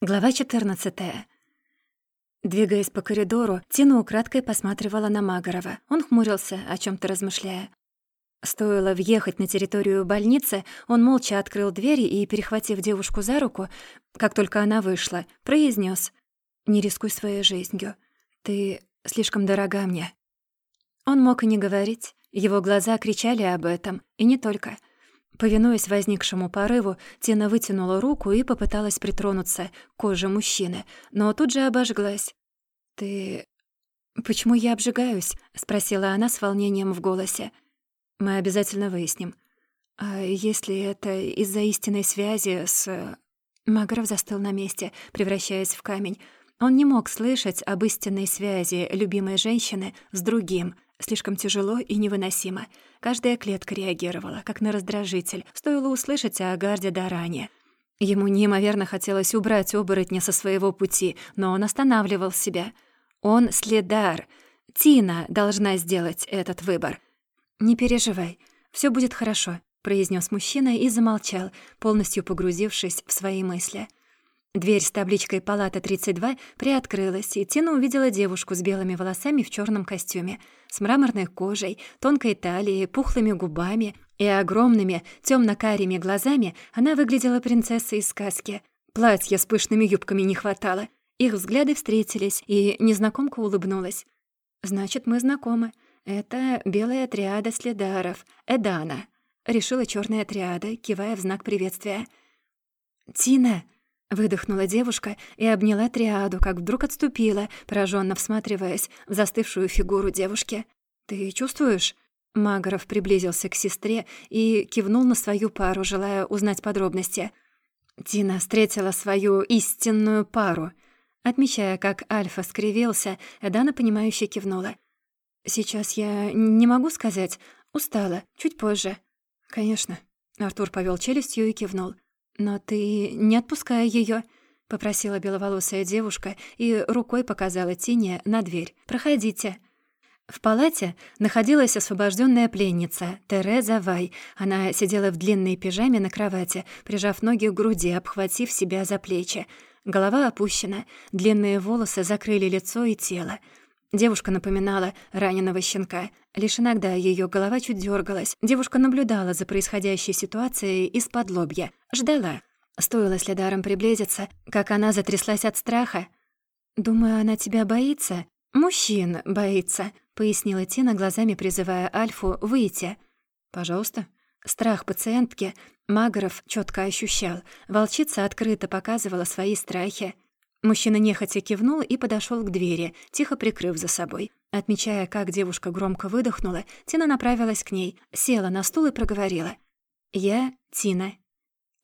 Глава 14. Двигаясь по коридору, Тина украдкой посматривала на Магарова. Он хмурился, о чем то размышляя. Стоило въехать на территорию больницы, он молча открыл двери и, перехватив девушку за руку, как только она вышла, произнес: «Не рискуй своей жизнью. Ты слишком дорога мне». Он мог и не говорить. Его глаза кричали об этом, и не только — Повинуясь возникшему порыву, Тина вытянула руку и попыталась притронуться к коже мужчины, но тут же обожглась. «Ты... почему я обжигаюсь?» — спросила она с волнением в голосе. «Мы обязательно выясним. А если это из-за истинной связи с...» Магров застыл на месте, превращаясь в камень. Он не мог слышать об истинной связи любимой женщины с другим — Слишком тяжело и невыносимо. Каждая клетка реагировала, как на раздражитель. Стоило услышать о Гарде Даране. Ему неимоверно хотелось убрать оборотня со своего пути, но он останавливал себя. Он следар. Тина должна сделать этот выбор. «Не переживай, все будет хорошо», — произнес мужчина и замолчал, полностью погрузившись в свои мысли. Дверь с табличкой «Палата 32» приоткрылась, и Тина увидела девушку с белыми волосами в черном костюме, с мраморной кожей, тонкой талией, пухлыми губами и огромными темно-карими глазами она выглядела принцессой из сказки. Платья с пышными юбками не хватало. Их взгляды встретились, и незнакомка улыбнулась. «Значит, мы знакомы. Это белая триада следаров, Эдана», — решила черная триада, кивая в знак приветствия. «Тина!» Выдохнула девушка и обняла триаду, как вдруг отступила, пораженно всматриваясь в застывшую фигуру девушки. «Ты чувствуешь?» Магоров приблизился к сестре и кивнул на свою пару, желая узнать подробности. Тина встретила свою истинную пару. Отмечая, как Альфа скривился, Эдана, понимающе кивнула. «Сейчас я не могу сказать. Устала. Чуть позже». «Конечно». Артур повел челюстью и кивнул. «Но ты не отпускай ее, попросила беловолосая девушка и рукой показала Тине на дверь. «Проходите». В палате находилась освобожденная пленница Тереза Вай. Она сидела в длинной пижаме на кровати, прижав ноги к груди, обхватив себя за плечи. Голова опущена, длинные волосы закрыли лицо и тело. Девушка напоминала раненого щенка. Лишь иногда ее голова чуть дергалась. Девушка наблюдала за происходящей ситуацией из-под лобья. Ждала. Стоило следарам приблизиться, как она затряслась от страха. «Думаю, она тебя боится?» «Мужчин боится», — пояснила Тина, глазами призывая Альфу выйти. «Пожалуйста». Страх пациентки Магоров четко ощущал. Волчица открыто показывала свои страхи. Мужчина нехотя кивнул и подошел к двери, тихо прикрыв за собой. Отмечая, как девушка громко выдохнула, Тина направилась к ней, села на стул и проговорила. «Я Тина».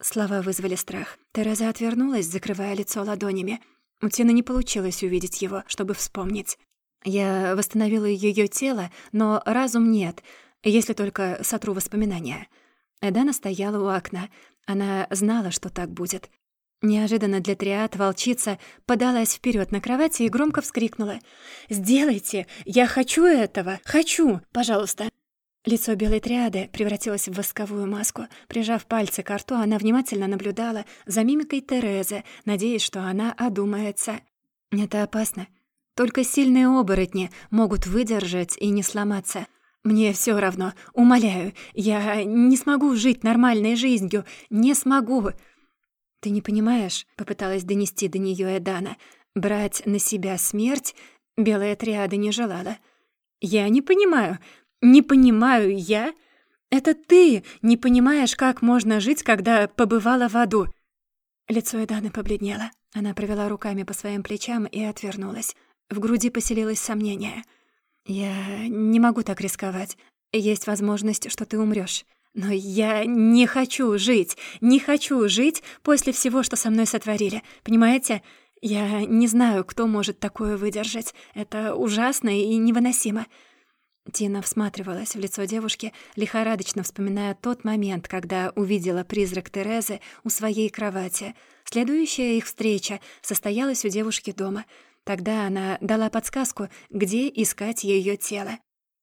Слова вызвали страх. Тереза отвернулась, закрывая лицо ладонями. У Тины не получилось увидеть его, чтобы вспомнить. Я восстановила ее тело, но разум нет, если только сотру воспоминания. Эдана стояла у окна. Она знала, что так будет. Неожиданно для триад волчица подалась вперед на кровати и громко вскрикнула. «Сделайте! Я хочу этого! Хочу! Пожалуйста!» Лицо белой триады превратилось в восковую маску. Прижав пальцы к рту, она внимательно наблюдала за мимикой Терезы, надеясь, что она одумается. «Это опасно. Только сильные оборотни могут выдержать и не сломаться. Мне все равно. Умоляю, я не смогу жить нормальной жизнью. Не смогу!» «Ты не понимаешь», — попыталась донести до неё Эдана, «брать на себя смерть белая триада не желала». «Я не понимаю. Не понимаю я. Это ты не понимаешь, как можно жить, когда побывала в аду». Лицо Эданы побледнело. Она провела руками по своим плечам и отвернулась. В груди поселилось сомнение. «Я не могу так рисковать. Есть возможность, что ты умрёшь. Но я не хочу жить, не хочу жить после всего, что со мной сотворили. Понимаете? Я не знаю, кто может такое выдержать. Это ужасно и невыносимо. Тина всматривалась в лицо девушки, лихорадочно вспоминая тот момент, когда увидела призрак Терезы у своей кровати. Следующая их встреча состоялась у девушки дома. Тогда она дала подсказку, где искать ее тело.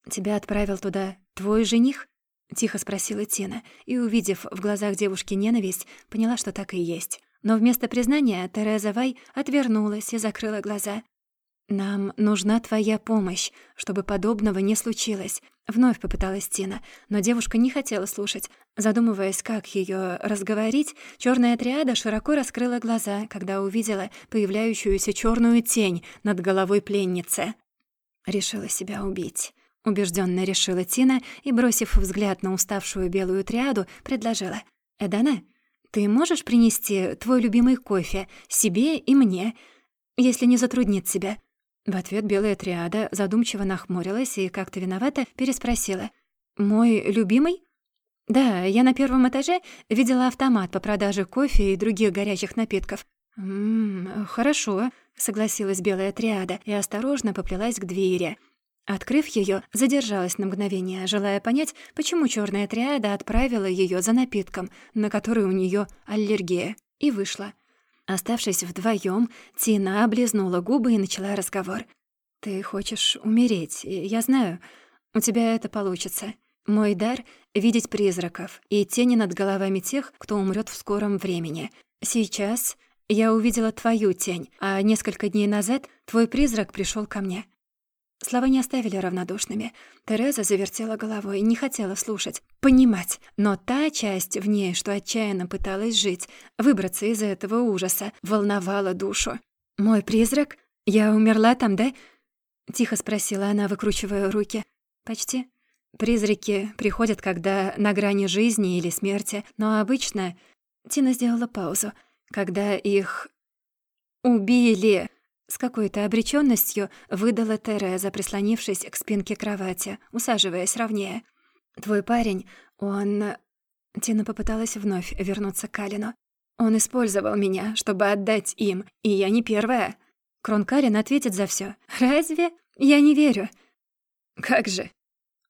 «Тебя отправил туда твой жених?» — тихо спросила Тина, и, увидев в глазах девушки ненависть, поняла, что так и есть. Но вместо признания Тереза Вай отвернулась и закрыла глаза. «Нам нужна твоя помощь, чтобы подобного не случилось», — вновь попыталась Тина, но девушка не хотела слушать. Задумываясь, как её разговорить, чёрная триада широко раскрыла глаза, когда увидела появляющуюся чёрную тень над головой пленницы. Решила себя убить. Убеждённо решила Тина и, бросив взгляд на уставшую белую триаду, предложила. «Эдана, ты можешь принести твой любимый кофе себе и мне, если не затруднит тебя?» В ответ белая триада задумчиво нахмурилась и как-то виновато переспросила. «Мой любимый?» «Да, я на первом этаже видела автомат по продаже кофе и других горячих напитков». «Ммм, хорошо», — согласилась белая триада и осторожно поплелась к двери. Открыв её, задержалась на мгновение, желая понять, почему чёрная триада отправила её за напитком, на который у неё аллергия, и вышла. Оставшись вдвоём, Тина облизнула губы и начала разговор. «Ты хочешь умереть, я знаю. У тебя это получится. Мой дар — видеть призраков и тени над головами тех, кто умрёт в скором времени. Сейчас я увидела твою тень, а несколько дней назад твой призрак пришёл ко мне. Слова не оставили равнодушными. Тереза завертела головой, не хотела слушать, понимать. Но та часть в ней, что отчаянно пыталась жить, выбраться из этого ужаса, волновала душу. «Мой призрак? Я умерла там, да?» — тихо спросила она, выкручивая руки. «Почти. Призраки приходят, когда на грани жизни или смерти, но обычно...» Тина сделала паузу. «Когда их... убили...» С какой-то обречённостью выдала Тереза, прислонившись к спинке кровати, усаживаясь ровнее. «Твой парень, он...» Тина попыталась вновь вернуться к Калину. «Он использовал меня, чтобы отдать им, и я не первая. Крон Калин ответит за всё. Разве? Я не верю». «Как же?»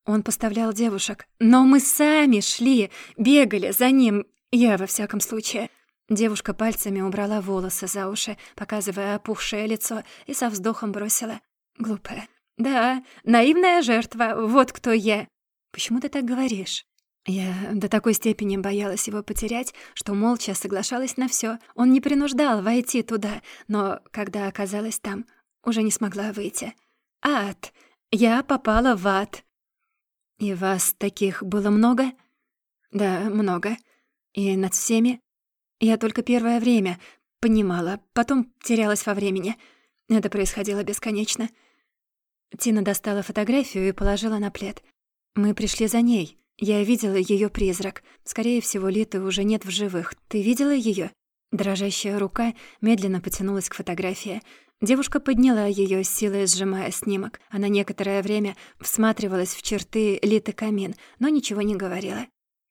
Он поставлял девушек. «Но мы сами шли, бегали за ним, я во всяком случае». Девушка пальцами убрала волосы за уши, показывая опухшее лицо, и со вздохом бросила. «Глупая». «Да, наивная жертва, вот кто я». «Почему ты так говоришь?» Я до такой степени боялась его потерять, что молча соглашалась на всё. Он не принуждал войти туда, но когда оказалась там, уже не смогла выйти. Ад! Я попала в ад. И вас таких было много? Да, много. И над всеми я только первое время понимала, потом терялась во времени. Это происходило бесконечно. Тина достала фотографию и положила на плед. Мы пришли за ней. Я видела её призрак. Скорее всего, Литы уже нет в живых. Ты видела её? Дрожащая рука медленно потянулась к фотографии. Девушка подняла её, силой сжимая снимок. Она некоторое время всматривалась в черты Литы Камин, но ничего не говорила.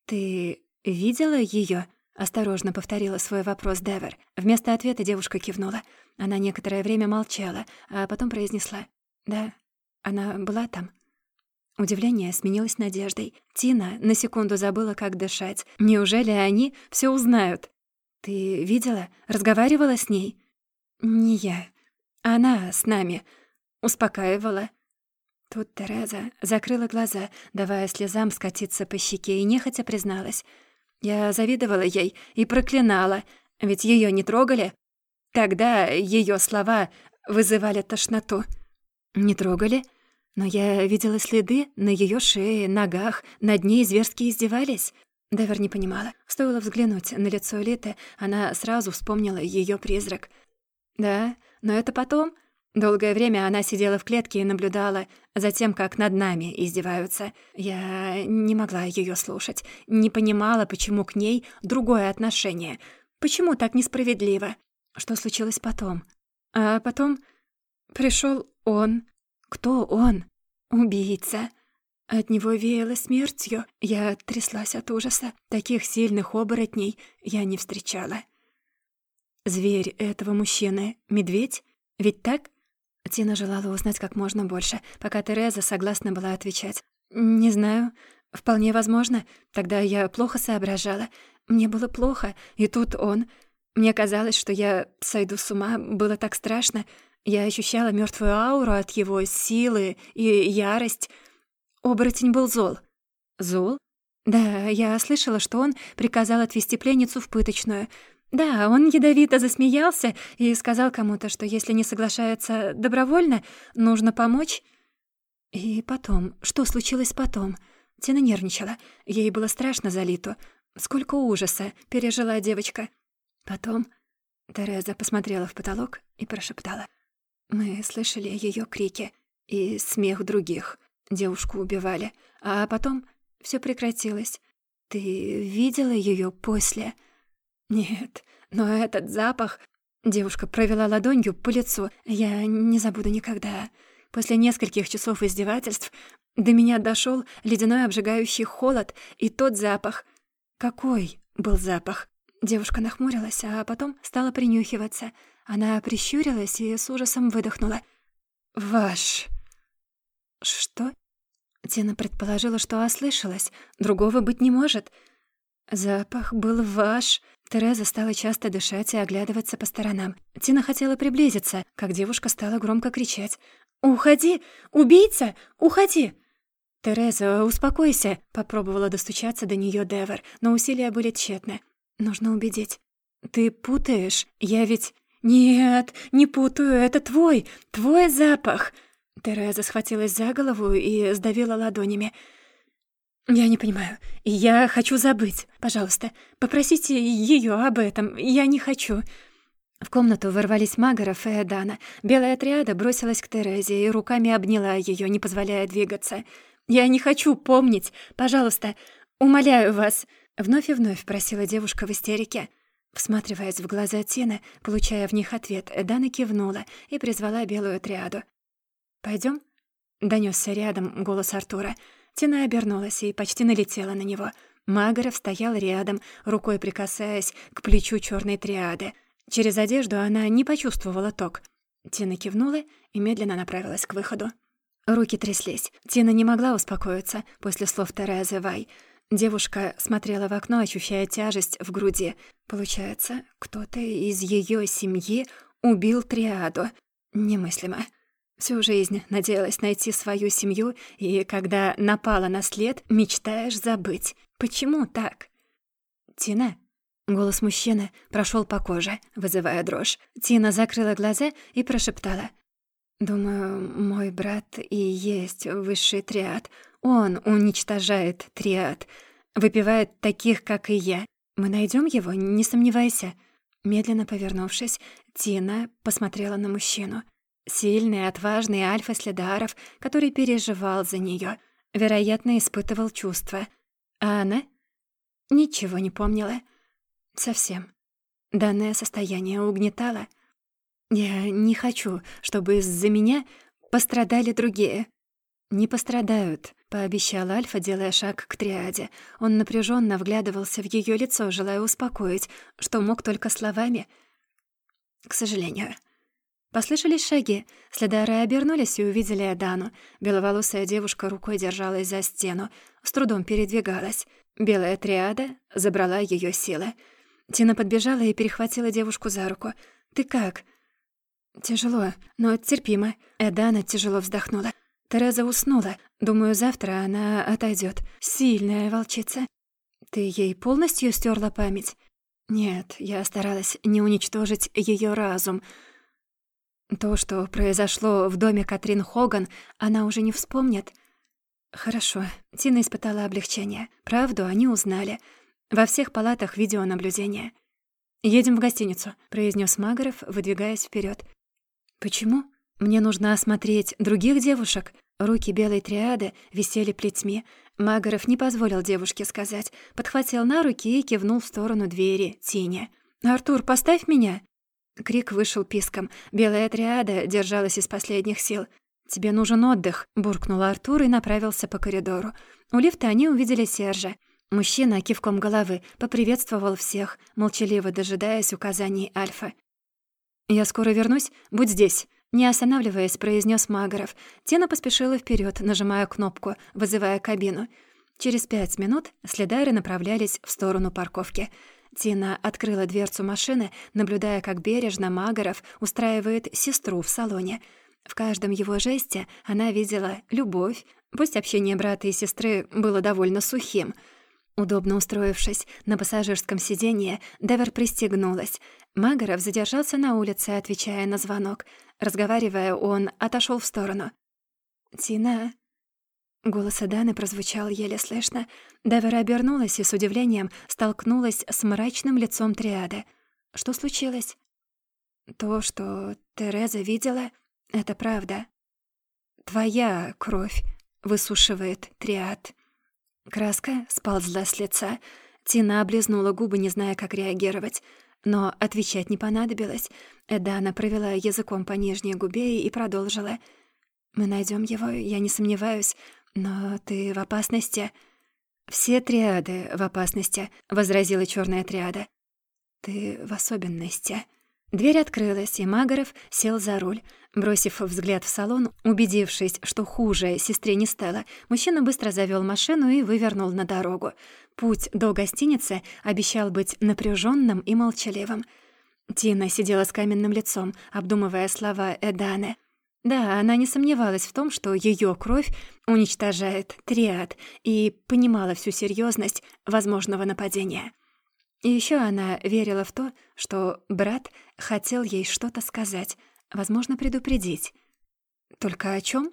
«Ты видела её? Осторожно повторила свой вопрос Девер. Вместо ответа девушка кивнула. Она некоторое время молчала, а потом произнесла. «Да, она была там». Удивление сменилось надеждой. Тина на секунду забыла, как дышать. Неужели они все узнают? «Ты видела? Разговаривала с ней?» «Не я. Она с нами. Успокаивала». Тут Тереза закрыла глаза, давая слезам скатиться по щеке, и нехотя призналась — я завидовала ей и проклинала, ведь её не трогали. Тогда её слова вызывали тошноту. Не трогали? Но я видела следы на её шее, ногах, над ней зверски издевались. Девер не понимала. Стоило взглянуть на лицо Литы, она сразу вспомнила её призрак. Да, но это потом. Долгое время она сидела в клетке и наблюдала за тем, как над нами издеваются. Я не могла её слушать, не понимала, почему к ней другое отношение. Почему так несправедливо? Что случилось потом? А потом пришёл он. Кто он? Убийца. От него веяло смертью. Я тряслась от ужаса. Таких сильных оборотней я не встречала. Зверь этого мужчины — медведь? Ведь так? Тина желала узнать как можно больше, пока Тереза согласна была отвечать. «Не знаю. Вполне возможно. Тогда я плохо соображала. Мне было плохо, и тут он. Мне казалось, что я сойду с ума. Было так страшно. Я ощущала мёртвую ауру от его силы и ярость. Оборотень был зол». «Зол?» «Да, я слышала, что он приказал отвезти пленницу в пыточную. Да, он ядовито засмеялся и сказал кому-то, что если не соглашается добровольно, нужно помочь. И потом, что случилось потом? Тина нервничала. Ей было страшно за Литу. Сколько ужаса пережила девочка. Потом Тереза посмотрела в потолок и прошептала. Мы слышали ее крики и смех других. Девушку убивали. А потом все прекратилось. Ты видела ее после? Нет, но этот запах... Девушка провела ладонью по лицу. Я не забуду никогда. После нескольких часов издевательств до меня дошел ледяной обжигающий холод и тот запах. Какой был запах? Девушка нахмурилась, а потом стала принюхиваться. Она прищурилась и с ужасом выдохнула. «Ваш...» «Что?» Тина предположила, что ослышалась. Другого быть не может. Запах был ваш. Тереза стала часто дышать и оглядываться по сторонам. Тина хотела приблизиться, как девушка стала громко кричать. «Уходи! Убийца! Уходи!» «Тереза, успокойся!» — попробовала достучаться до неё Девер, но усилия были тщетны. «Нужно убедить. Ты путаешь? Я ведь...» «Нет, не путаю, это твой, твой запах!» Тереза схватилась за голову и сдавила ладонями. «Я не понимаю. Я хочу забыть. Пожалуйста, попросите её об этом. Я не хочу». В комнату ворвались Магаров и Эдана. Белая триада бросилась к Терезе и руками обняла её, не позволяя двигаться. «Я не хочу помнить. Пожалуйста, умоляю вас!» Вновь и вновь просила девушка в истерике. Всматриваясь в глаза Тины, получая в них ответ, Эдана кивнула и призвала белую триаду. Пойдем? донёсся рядом голос Артура. Тина обернулась и почти налетела на него. Магаров стоял рядом, рукой прикасаясь к плечу чёрной триады. Через одежду она не почувствовала ток. Тина кивнула и медленно направилась к выходу. Руки тряслись. Тина не могла успокоиться после слов Терезы Вай. Девушка смотрела в окно, ощущая тяжесть в груди. Получается, кто-то из её семьи убил триаду. Немыслимо. Всю жизнь надеялась найти свою семью, и когда напала на след, мечтаешь забыть. Почему так? «Тина?» Голос мужчины прошел по коже, вызывая дрожь. Тина закрыла глаза и прошептала. «Думаю, мой брат и есть высший триад. Он уничтожает триад, выпивает таких, как и я. Мы найдем его, не сомневайся». Медленно повернувшись, Тина посмотрела на мужчину. Сильный, отважный альфа Следаров, который переживал за нее, вероятно, испытывал чувства. А она ничего не помнила. Совсем. Данное состояние угнетало. Я не хочу, чтобы из-за меня пострадали другие. Не пострадают, пообещал Альфа, делая шаг к триаде. Он напряженно вглядывался в ее лицо, желая успокоить, что мог только словами. К сожалению. Послышались шаги. Следары обернулись и увидели Адану. Беловолосая девушка рукой держалась за стену, с трудом передвигалась. Белая триада забрала ее силы. Тина подбежала и перехватила девушку за руку. «Ты как?» «Тяжело, но терпимо». Эдана тяжело вздохнула. Тереза уснула. Думаю, завтра она отойдет. Сильная волчица. Ты ей полностью стерла память? Нет, я старалась не уничтожить ее разум. То, что произошло в доме Катрин Хоган, она уже не вспомнит. Хорошо. Тина испытала облегчение. Правду они узнали. Во всех палатах видеонаблюдения. «Едем в гостиницу», — произнес Магаров, выдвигаясь вперед. «Почему? Мне нужно осмотреть других девушек». Руки белой триады висели плетьми. Магаров не позволил девушке сказать, подхватил на руки и кивнул в сторону двери Тине. «Артур, поставь меня!» Крик вышел писком. Белая триада держалась из последних сил. «Тебе нужен отдых», — буркнул Артур и направился по коридору. У лифта они увидели Сержа. Мужчина кивком головы поприветствовал всех, молчаливо дожидаясь указаний Альфа. «Я скоро вернусь, будь здесь», — не останавливаясь, произнес Магаров. Тина поспешила вперед, нажимая кнопку, вызывая кабину. Через пять минут следары направлялись в сторону парковки. Тина открыла дверцу машины, наблюдая, как бережно Магаров устраивает сестру в салоне. В каждом его жесте она видела любовь, пусть общение брата и сестры было довольно сухим — Удобно устроившись на пассажирском сиденье, Девер пристегнулась. Магаров задержался на улице, отвечая на звонок. Разговаривая, он отошел в сторону. «Тина...» Голос Даны прозвучал еле слышно. Девер обернулась и с удивлением столкнулась с мрачным лицом триады. «Что случилось?» «То, что Тереза видела, это правда. Твоя кровь высушивает триад». Краска сползла с лица. Тина облизнула губы, не зная, как реагировать. Но отвечать не понадобилось. Эдана провела языком по нижней губе и продолжила. «Мы найдем его, я не сомневаюсь, но ты в опасности». «Все триады в опасности», — возразила черная триада. «Ты в особенности». Дверь открылась, и Магаров сел за руль. Бросив взгляд в салон, убедившись, что хуже сестре не стало, мужчина быстро завёл машину и вывернул на дорогу. Путь до гостиницы обещал быть напряжённым и молчаливым. Тина сидела с каменным лицом, обдумывая слова Эданы. Да, она не сомневалась в том, что её кровь уничтожает триад, и понимала всю серьёзность возможного нападения. И ещё она верила в то, что брат хотел ей что-то сказать, возможно, предупредить. Только о чём?